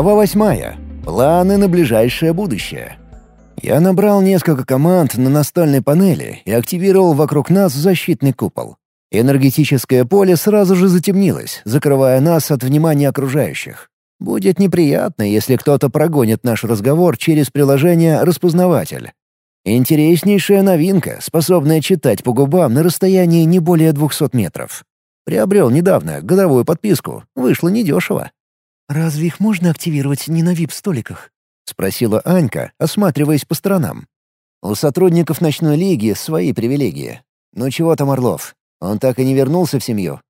Глава восьмая. Планы на ближайшее будущее. Я набрал несколько команд на настольной панели и активировал вокруг нас защитный купол. Энергетическое поле сразу же затемнилось, закрывая нас от внимания окружающих. Будет неприятно, если кто-то прогонит наш разговор через приложение «Распознаватель». Интереснейшая новинка, способная читать по губам на расстоянии не более 200 метров. Приобрел недавно годовую подписку, вышло недешево. «Разве их можно активировать не на вип-столиках?» — спросила Анька, осматриваясь по сторонам. «У сотрудников ночной лиги свои привилегии. Ну чего там Орлов? Он так и не вернулся в семью.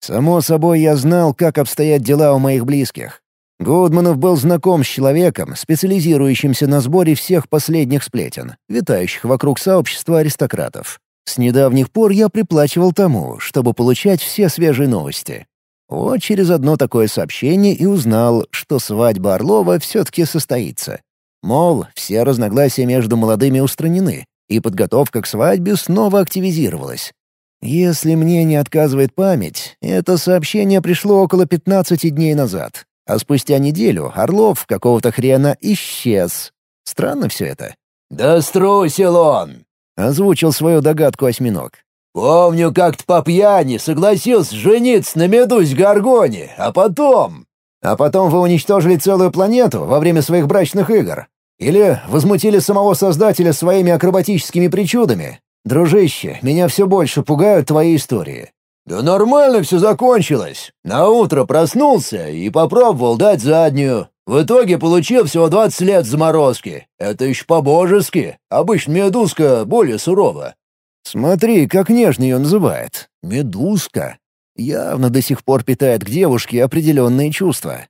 Само собой, я знал, как обстоят дела у моих близких. Гудманов был знаком с человеком, специализирующимся на сборе всех последних сплетен, витающих вокруг сообщества аристократов. С недавних пор я приплачивал тому, чтобы получать все свежие новости. Вот через одно такое сообщение и узнал, что свадьба Орлова все-таки состоится. Мол, все разногласия между молодыми устранены, и подготовка к свадьбе снова активизировалась. Если мне не отказывает память, это сообщение пришло около 15 дней назад, а спустя неделю Орлов какого-то хрена исчез. Странно все это. «Да струсил он!» — озвучил свою догадку осьминог. «Помню, как-то по пьяни согласился жениться на медузе Гаргоне, а потом...» «А потом вы уничтожили целую планету во время своих брачных игр? Или возмутили самого Создателя своими акробатическими причудами? «Дружище, меня все больше пугают твои истории». «Да нормально все закончилось. На утро проснулся и попробовал дать заднюю. В итоге получил всего 20 лет заморозки. Это еще по-божески. Обычно медузка более сурова». «Смотри, как нежно ее называет. Медузка. Явно до сих пор питает к девушке определенные чувства».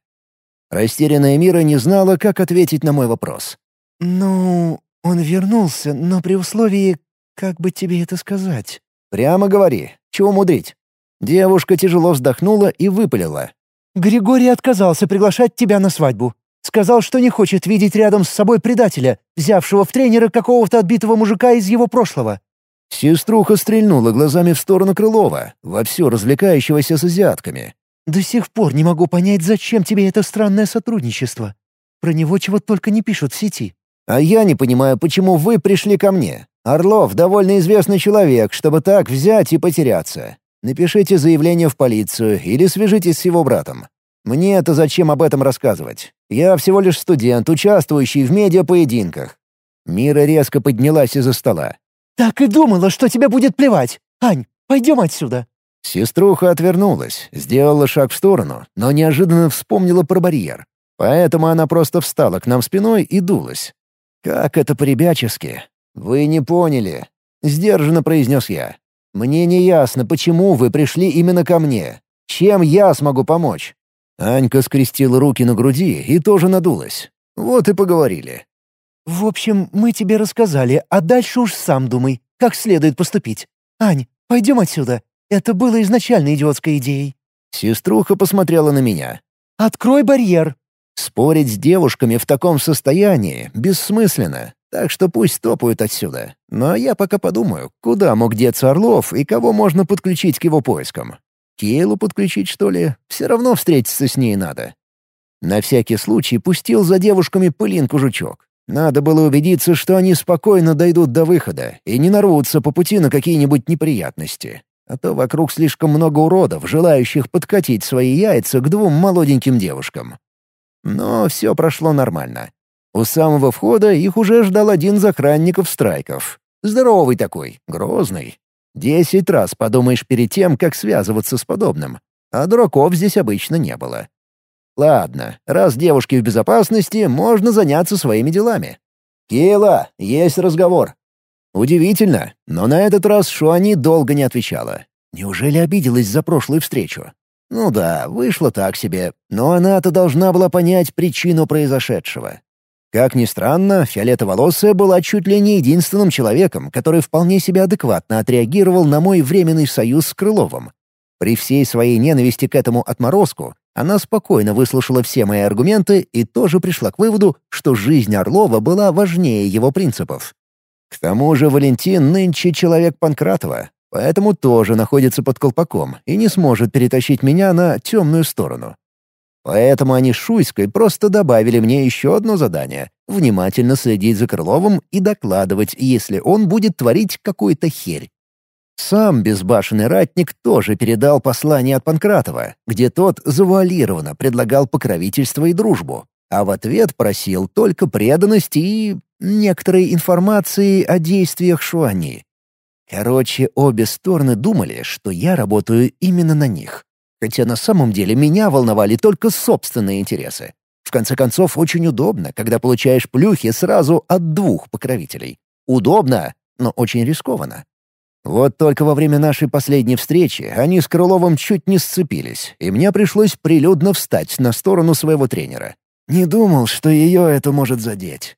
Растерянная Мира не знала, как ответить на мой вопрос. «Ну, он вернулся, но при условии, как бы тебе это сказать?» «Прямо говори. Чего мудрить?» Девушка тяжело вздохнула и выпалила. «Григорий отказался приглашать тебя на свадьбу. Сказал, что не хочет видеть рядом с собой предателя, взявшего в тренера какого-то отбитого мужика из его прошлого». Сеструха стрельнула глазами в сторону Крылова, вовсю развлекающегося с азиатками. «До сих пор не могу понять, зачем тебе это странное сотрудничество. Про него чего только не пишут в сети». «А я не понимаю, почему вы пришли ко мне. Орлов — довольно известный человек, чтобы так взять и потеряться. Напишите заявление в полицию или свяжитесь с его братом. Мне это зачем об этом рассказывать? Я всего лишь студент, участвующий в медиапоединках». Мира резко поднялась из-за стола. «Так и думала, что тебе будет плевать. Ань, пойдем отсюда». Сеструха отвернулась, сделала шаг в сторону, но неожиданно вспомнила про барьер. Поэтому она просто встала к нам спиной и дулась. Как это по-ребячески. «Вы не поняли», — сдержанно произнес я. «Мне не ясно, почему вы пришли именно ко мне. Чем я смогу помочь?» Анька скрестила руки на груди и тоже надулась. Вот и поговорили. «В общем, мы тебе рассказали, а дальше уж сам думай, как следует поступить. Ань, пойдем отсюда. Это было изначально идиотской идеей». Сеструха посмотрела на меня. «Открой барьер». Спорить с девушками в таком состоянии бессмысленно. Так что пусть топают отсюда. Но я пока подумаю, куда мог деться Орлов и кого можно подключить к его поискам. Кейлу подключить, что ли? Все равно встретиться с ней надо. На всякий случай пустил за девушками пылинку-жучок. Надо было убедиться, что они спокойно дойдут до выхода и не нарвутся по пути на какие-нибудь неприятности. А то вокруг слишком много уродов, желающих подкатить свои яйца к двум молоденьким девушкам. Но все прошло нормально. У самого входа их уже ждал один из охранников страйков. Здоровый такой, грозный. Десять раз подумаешь перед тем, как связываться с подобным. А дураков здесь обычно не было. Ладно, раз девушки в безопасности, можно заняться своими делами. «Кейла, есть разговор». Удивительно, но на этот раз Шуани долго не отвечала. Неужели обиделась за прошлую встречу? Ну да, вышло так себе, но она-то должна была понять причину произошедшего. Как ни странно, фиолетоволосая была чуть ли не единственным человеком, который вполне себе адекватно отреагировал на мой временный союз с Крыловым. При всей своей ненависти к этому отморозку, она спокойно выслушала все мои аргументы и тоже пришла к выводу, что жизнь Орлова была важнее его принципов. К тому же Валентин нынче человек Панкратова, поэтому тоже находится под колпаком и не сможет перетащить меня на темную сторону. Поэтому они с Шуйской просто добавили мне еще одно задание — внимательно следить за Крыловым и докладывать, если он будет творить какую-то херь. Сам безбашенный ратник тоже передал послание от Панкратова, где тот завуалированно предлагал покровительство и дружбу, а в ответ просил только преданности и некоторой информации о действиях Шуани. Короче, обе стороны думали, что я работаю именно на них. Хотя на самом деле меня волновали только собственные интересы. В конце концов, очень удобно, когда получаешь плюхи сразу от двух покровителей. Удобно, но очень рискованно. Вот только во время нашей последней встречи они с Крыловым чуть не сцепились, и мне пришлось прилюдно встать на сторону своего тренера. Не думал, что ее это может задеть.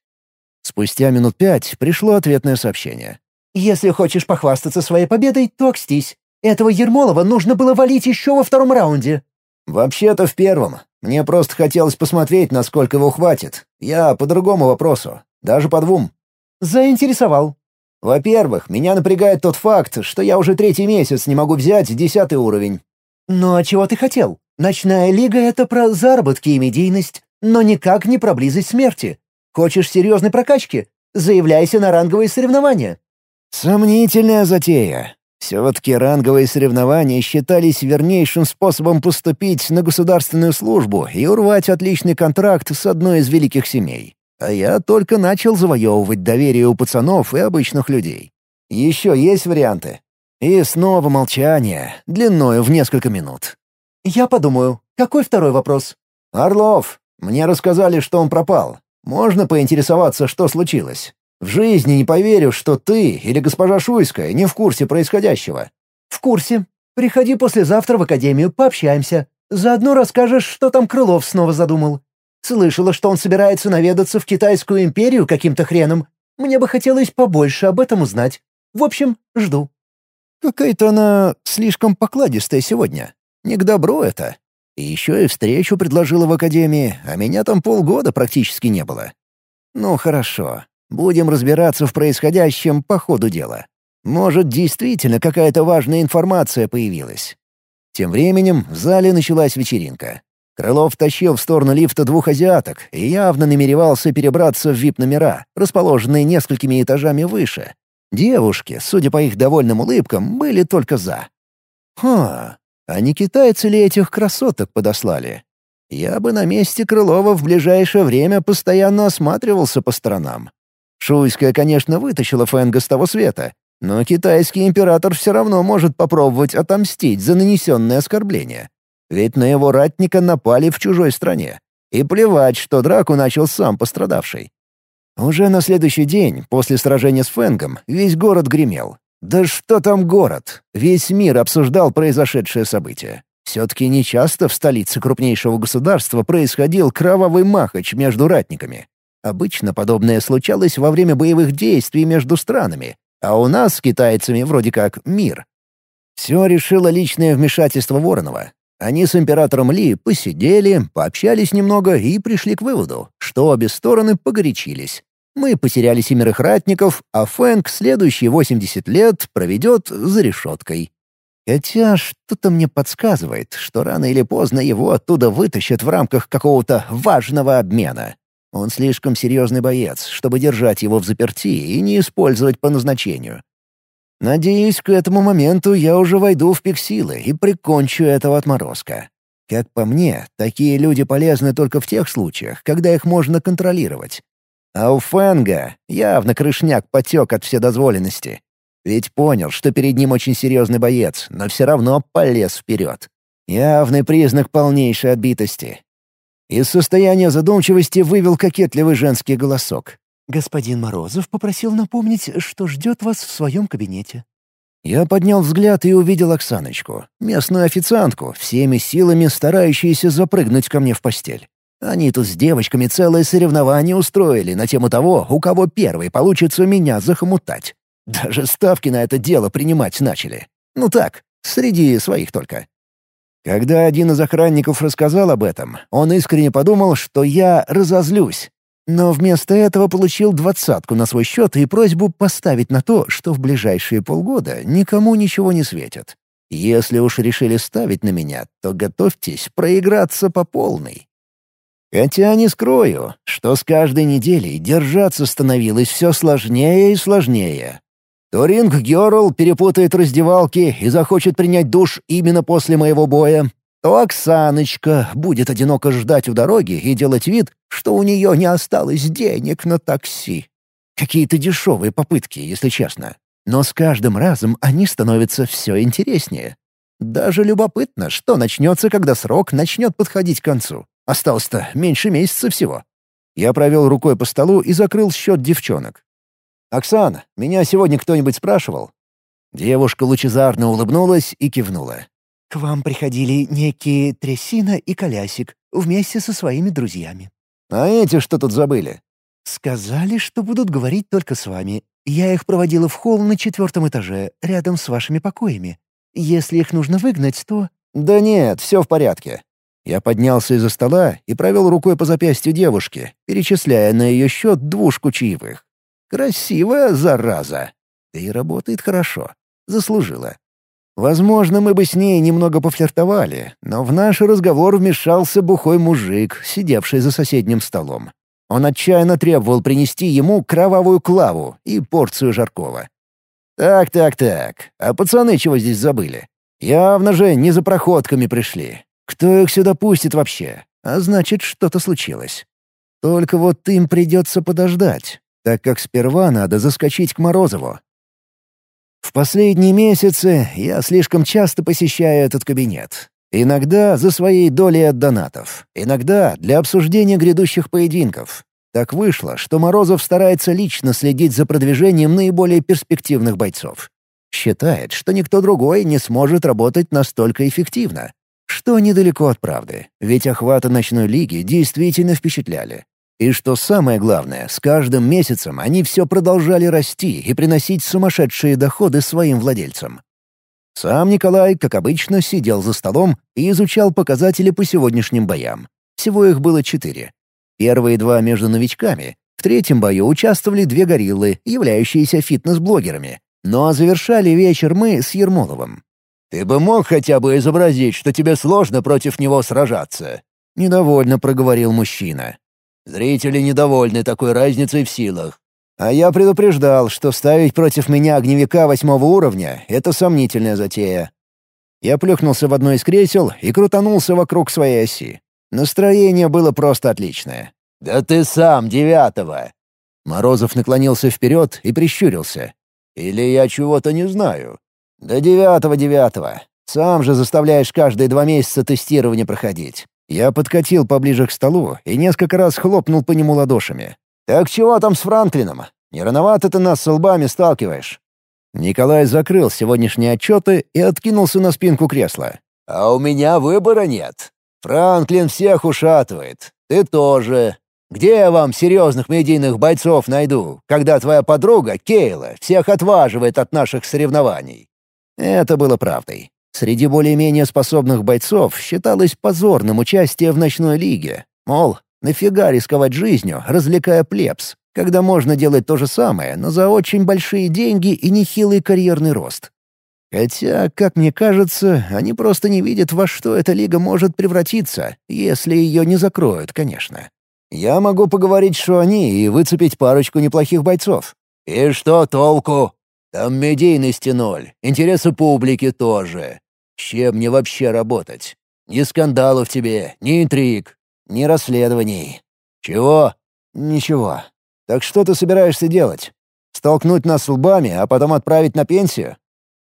Спустя минут пять пришло ответное сообщение. «Если хочешь похвастаться своей победой, то окстись. Этого Ермолова нужно было валить еще во втором раунде». «Вообще-то в первом. Мне просто хотелось посмотреть, насколько его хватит. Я по другому вопросу. Даже по двум». «Заинтересовал». «Во-первых, меня напрягает тот факт, что я уже третий месяц не могу взять десятый уровень». «Ну а чего ты хотел? Ночная лига — это про заработки и медийность, но никак не про близость смерти. Хочешь серьезной прокачки? Заявляйся на ранговые соревнования». «Сомнительная затея. Все-таки ранговые соревнования считались вернейшим способом поступить на государственную службу и урвать отличный контракт с одной из великих семей. А я только начал завоевывать доверие у пацанов и обычных людей. Еще есть варианты? И снова молчание, длиною в несколько минут. «Я подумаю. Какой второй вопрос?» «Орлов. Мне рассказали, что он пропал. Можно поинтересоваться, что случилось?» В жизни не поверю, что ты или госпожа Шуйская не в курсе происходящего». «В курсе. Приходи послезавтра в академию, пообщаемся. Заодно расскажешь, что там Крылов снова задумал. Слышала, что он собирается наведаться в Китайскую империю каким-то хреном. Мне бы хотелось побольше об этом узнать. В общем, жду». «Какая-то она слишком покладистая сегодня. Не к добру это. И еще и встречу предложила в академии, а меня там полгода практически не было. Ну, хорошо. Будем разбираться в происходящем по ходу дела. Может, действительно какая-то важная информация появилась. Тем временем в зале началась вечеринка. Крылов тащил в сторону лифта двух азиаток и явно намеревался перебраться в вип-номера, расположенные несколькими этажами выше. Девушки, судя по их довольным улыбкам, были только за. Ха, а не китайцы ли этих красоток подослали? Я бы на месте Крылова в ближайшее время постоянно осматривался по сторонам. Шуйская, конечно, вытащила Фэнга с того света, но китайский император все равно может попробовать отомстить за нанесенное оскорбление. Ведь на его ратника напали в чужой стране. И плевать, что драку начал сам пострадавший. Уже на следующий день, после сражения с Фэнгом, весь город гремел. Да что там город? Весь мир обсуждал произошедшее событие. Все-таки нечасто в столице крупнейшего государства происходил кровавый махач между ратниками. Обычно подобное случалось во время боевых действий между странами, а у нас с китайцами вроде как мир. Все решило личное вмешательство Воронова. Они с императором Ли посидели, пообщались немного и пришли к выводу, что обе стороны погорячились. Мы потеряли семерых ратников, а Фэнк следующие 80 лет проведет за решеткой. Хотя что-то мне подсказывает, что рано или поздно его оттуда вытащат в рамках какого-то важного обмена. Он слишком серьезный боец, чтобы держать его в заперти и не использовать по назначению. Надеюсь, к этому моменту я уже войду в пик силы и прикончу этого отморозка. Как по мне, такие люди полезны только в тех случаях, когда их можно контролировать. А у Фэнга явно крышняк потек от вседозволенности. Ведь понял, что перед ним очень серьезный боец, но все равно полез вперед. Явный признак полнейшей отбитости. Из состояния задумчивости вывел кокетливый женский голосок. «Господин Морозов попросил напомнить, что ждет вас в своем кабинете». Я поднял взгляд и увидел Оксаночку, местную официантку, всеми силами старающуюся запрыгнуть ко мне в постель. Они тут с девочками целое соревнование устроили на тему того, у кого первый получится меня захомутать. Даже ставки на это дело принимать начали. Ну так, среди своих только. Когда один из охранников рассказал об этом, он искренне подумал, что я разозлюсь. Но вместо этого получил двадцатку на свой счет и просьбу поставить на то, что в ближайшие полгода никому ничего не светит. Если уж решили ставить на меня, то готовьтесь проиграться по полной. Хотя не скрою, что с каждой неделей держаться становилось все сложнее и сложнее. То Ринг Герл перепутает раздевалки и захочет принять душ именно после моего боя, то Оксаночка будет одиноко ждать у дороги и делать вид, что у нее не осталось денег на такси. Какие-то дешевые попытки, если честно. Но с каждым разом они становятся все интереснее. Даже любопытно, что начнется, когда срок начнет подходить к концу. Осталось-то меньше месяца всего. Я провел рукой по столу и закрыл счет девчонок. «Оксана, меня сегодня кто-нибудь спрашивал?» Девушка лучезарно улыбнулась и кивнула. «К вам приходили некие Трясина и Колясик вместе со своими друзьями». «А эти что тут забыли?» «Сказали, что будут говорить только с вами. Я их проводила в холл на четвертом этаже, рядом с вашими покоями. Если их нужно выгнать, то...» «Да нет, все в порядке». Я поднялся из-за стола и провел рукой по запястью девушки, перечисляя на ее счет двушку чаевых. Красивая зараза. Да и работает хорошо. Заслужила. Возможно, мы бы с ней немного пофлиртовали, но в наш разговор вмешался бухой мужик, сидевший за соседним столом. Он отчаянно требовал принести ему кровавую клаву и порцию жаркого. «Так, так, так. А пацаны чего здесь забыли? Явно же не за проходками пришли. Кто их сюда пустит вообще? А значит, что-то случилось. Только вот им придется подождать, так как сперва надо заскочить к Морозову, в последние месяцы я слишком часто посещаю этот кабинет. Иногда за своей долей от донатов, иногда для обсуждения грядущих поединков. Так вышло, что Морозов старается лично следить за продвижением наиболее перспективных бойцов. Считает, что никто другой не сможет работать настолько эффективно. Что недалеко от правды, ведь охваты ночной лиги действительно впечатляли. И что самое главное, с каждым месяцем они все продолжали расти и приносить сумасшедшие доходы своим владельцам. Сам Николай, как обычно, сидел за столом и изучал показатели по сегодняшним боям. Всего их было четыре. Первые два между новичками. В третьем бою участвовали две гориллы, являющиеся фитнес-блогерами. Ну а завершали вечер мы с Ермоловым. «Ты бы мог хотя бы изобразить, что тебе сложно против него сражаться?» — недовольно проговорил мужчина. Зрители недовольны такой разницей в силах. А я предупреждал, что ставить против меня огневика восьмого уровня — это сомнительная затея. Я плюхнулся в одно из кресел и крутанулся вокруг своей оси. Настроение было просто отличное. «Да ты сам девятого!» Морозов наклонился вперед и прищурился. «Или я чего-то не знаю?» «Да девятого-девятого. Сам же заставляешь каждые два месяца тестирование проходить. Я подкатил поближе к столу и несколько раз хлопнул по нему ладошами. «Так чего там с Франклином? Не рановато ты нас с лбами сталкиваешь?» Николай закрыл сегодняшние отчеты и откинулся на спинку кресла. «А у меня выбора нет. Франклин всех ушатывает. Ты тоже. Где я вам серьезных медийных бойцов найду, когда твоя подруга, Кейла, всех отваживает от наших соревнований?» Это было правдой. Среди более-менее способных бойцов считалось позорным участие в ночной лиге. Мол, нафига рисковать жизнью, развлекая плебс, когда можно делать то же самое, но за очень большие деньги и нехилый карьерный рост. Хотя, как мне кажется, они просто не видят, во что эта лига может превратиться, если ее не закроют, конечно. Я могу поговорить что они и выцепить парочку неплохих бойцов. «И что толку? Там медийности ноль, интересы публики тоже. Чем мне вообще работать? Ни скандалов тебе, ни интриг, ни расследований. Чего? Ничего. Так что ты собираешься делать? Столкнуть нас лбами, а потом отправить на пенсию?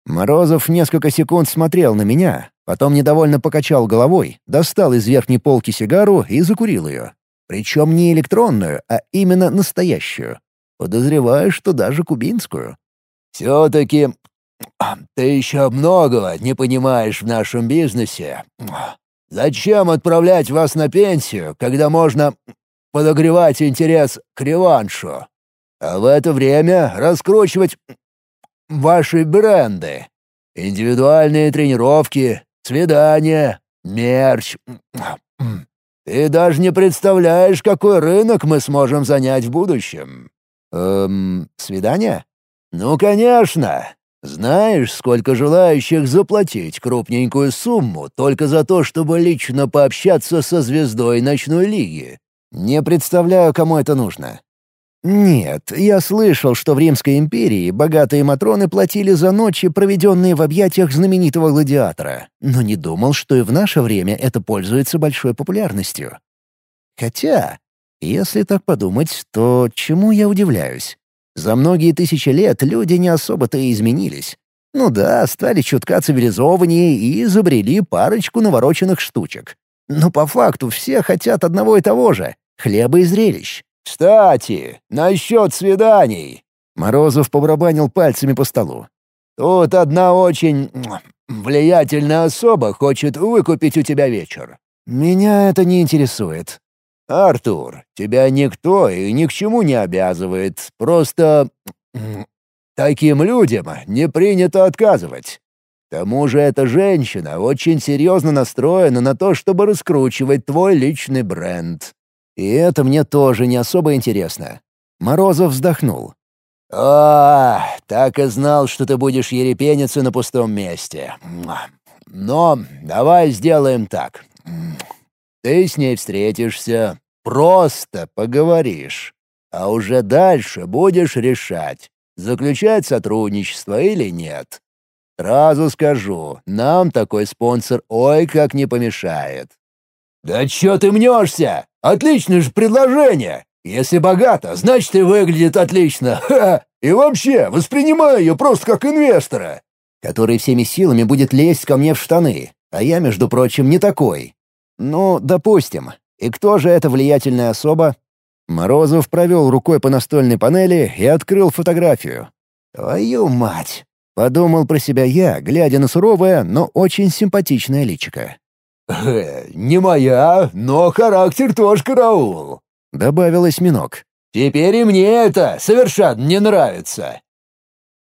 Морозов несколько секунд смотрел на меня, потом недовольно покачал головой, достал из верхней полки сигару и закурил ее. Причем не электронную, а именно настоящую. Подозреваю, что даже кубинскую. «Все-таки ты еще многого не понимаешь в нашем бизнесе. Зачем отправлять вас на пенсию, когда можно подогревать интерес к реваншу, а в это время раскручивать ваши бренды, индивидуальные тренировки, свидания, мерч. Ты даже не представляешь, какой рынок мы сможем занять в будущем. Эм, свидания? «Ну, конечно. Знаешь, сколько желающих заплатить крупненькую сумму только за то, чтобы лично пообщаться со звездой ночной лиги? Не представляю, кому это нужно. Нет, я слышал, что в Римской империи богатые матроны платили за ночи, проведенные в объятиях знаменитого гладиатора, но не думал, что и в наше время это пользуется большой популярностью. Хотя, если так подумать, то чему я удивляюсь? За многие тысячи лет люди не особо-то и изменились. Ну да, стали чутка цивилизованнее и изобрели парочку навороченных штучек. Но по факту все хотят одного и того же — хлеба и зрелищ. «Кстати, насчет свиданий!» Морозов побрабанил пальцами по столу. «Тут одна очень влиятельная особа хочет выкупить у тебя вечер». «Меня это не интересует», «Артур, тебя никто и ни к чему не обязывает. Просто... таким людям не принято отказывать. К тому же эта женщина очень серьезно настроена на то, чтобы раскручивать твой личный бренд. И это мне тоже не особо интересно». Морозов вздохнул. «А, так и знал, что ты будешь ерепениться на пустом месте. Но давай сделаем так. Ты с ней встретишься, просто поговоришь, а уже дальше будешь решать, заключать сотрудничество или нет. Сразу скажу, нам такой спонсор ой как не помешает. «Да чё ты мнешься? Отличное же предложение! Если богато, значит и выглядит отлично. Ха! И вообще, воспринимаю ее просто как инвестора!» «Который всеми силами будет лезть ко мне в штаны, а я, между прочим, не такой. «Ну, допустим. И кто же эта влиятельная особа?» Морозов провел рукой по настольной панели и открыл фотографию. «Твою мать!» — подумал про себя я, глядя на суровое, но очень симпатичное личико. «Э, «Не моя, но характер тоже караул», — добавил осьминог. «Теперь и мне это совершенно не нравится.